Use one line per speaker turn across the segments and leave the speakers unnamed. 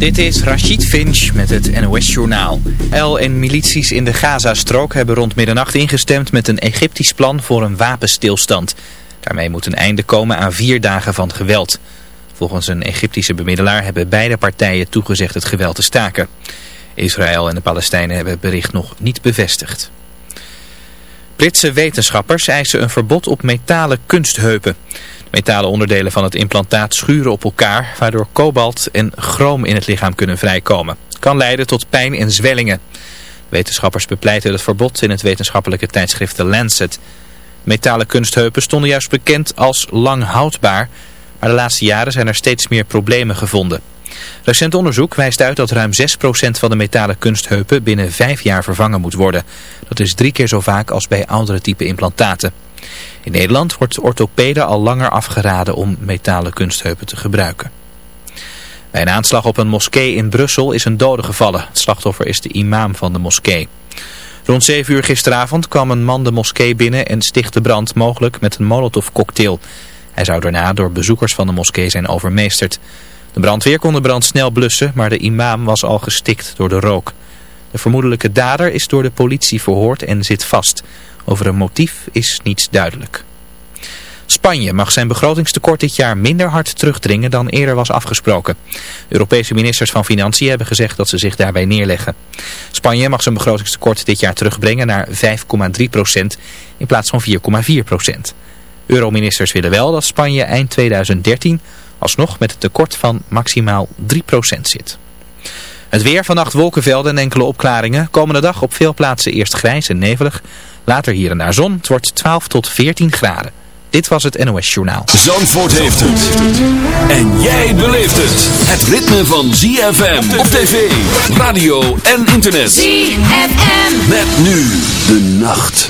Dit is Rachid Finch met het NOS-journaal. El en milities in de Gazastrook hebben rond middernacht ingestemd met een Egyptisch plan voor een wapenstilstand. Daarmee moet een einde komen aan vier dagen van geweld. Volgens een Egyptische bemiddelaar hebben beide partijen toegezegd het geweld te staken. Israël en de Palestijnen hebben het bericht nog niet bevestigd. Britse wetenschappers eisen een verbod op metalen kunstheupen. Metalen onderdelen van het implantaat schuren op elkaar, waardoor kobalt en chroom in het lichaam kunnen vrijkomen. Kan leiden tot pijn en zwellingen. Wetenschappers bepleiten het verbod in het wetenschappelijke tijdschrift The Lancet. Metalen kunstheupen stonden juist bekend als lang houdbaar, maar de laatste jaren zijn er steeds meer problemen gevonden. Recent onderzoek wijst uit dat ruim 6% van de metalen kunstheupen binnen 5 jaar vervangen moet worden. Dat is drie keer zo vaak als bij oudere type implantaten. In Nederland wordt orthopeden al langer afgeraden om metalen kunstheupen te gebruiken. Bij een aanslag op een moskee in Brussel is een dode gevallen. Het slachtoffer is de imam van de moskee. Rond 7 uur gisteravond kwam een man de moskee binnen en stichtte brand mogelijk met een molotovcocktail. Hij zou daarna door bezoekers van de moskee zijn overmeesterd. De brandweer kon de brand snel blussen, maar de imam was al gestikt door de rook. De vermoedelijke dader is door de politie verhoord en zit vast. Over een motief is niets duidelijk. Spanje mag zijn begrotingstekort dit jaar minder hard terugdringen dan eerder was afgesproken. Europese ministers van Financiën hebben gezegd dat ze zich daarbij neerleggen. Spanje mag zijn begrotingstekort dit jaar terugbrengen naar 5,3 procent in plaats van 4,4 procent. Euroministers willen wel dat Spanje eind 2013 alsnog met het tekort van maximaal 3 procent zit. Het weer, vannacht wolkenvelden en enkele opklaringen. Komende dag op veel plaatsen eerst grijs en nevelig. Later hier en daar zon. Het wordt 12 tot 14 graden. Dit was het NOS Journaal.
Zandvoort heeft het. En jij beleeft het. Het ritme van ZFM op tv, radio en internet.
ZFM.
Met nu de nacht.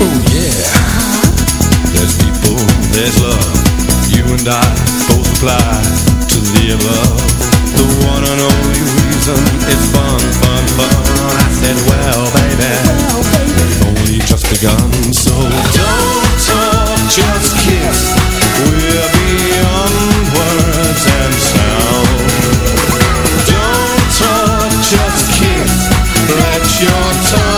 Oh yeah. There's people, there's love. You and I both to love. The one and only reason fun, fun, fun. I said, well, baby, only just begun. So don't talk, just kiss. We're beyond words and sound. Don't talk, just kiss. Let your tongue.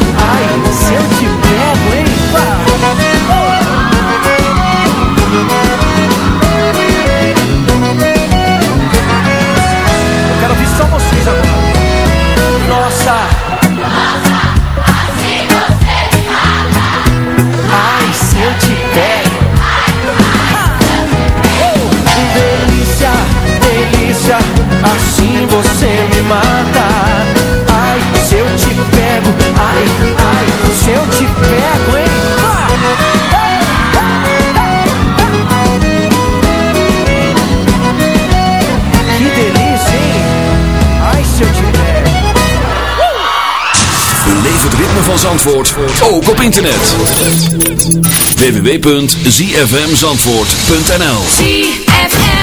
assim você me mata Ai, se eu te pego Ai, ai, se eu te pego, hein? Que delícia, hein? Ai, se eu te pego.
Leef het ritme van Zandvoort, ook op internet. www.zfmzandvoort.nl
ZFM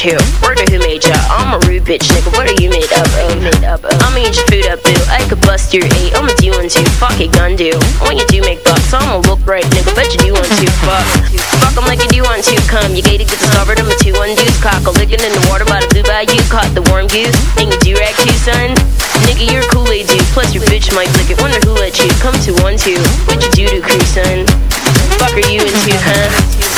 too.
Word who made ya? I'm a rude bitch, nigga. What are you made up of? Oh, made up of? I'ma eat your food up, boo. I could bust your eight. I'ma do one two. Fuck it, gun do. When you do make bucks, I'ma look right, nigga. Bet you do want to. Fuck. Fuck 'em like you do want to. Come, you gated, get discovered. I'm a two one deuce. Cock a licking in the water by the blue bayou. Caught the warm goose. And you do rag too, son. Nigga, you're a Kool-Aid dude. Plus your bitch might lick it. Wonder who let you come to one two. What you do to crew, son? Fuck are you into, huh?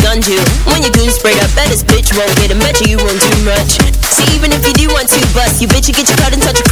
Ones you fuck your gun you. When your goon sprayed up, bet this bitch won't get a match you won't do much. See, even if you do want to bust, you bitch, you get your cut and touch your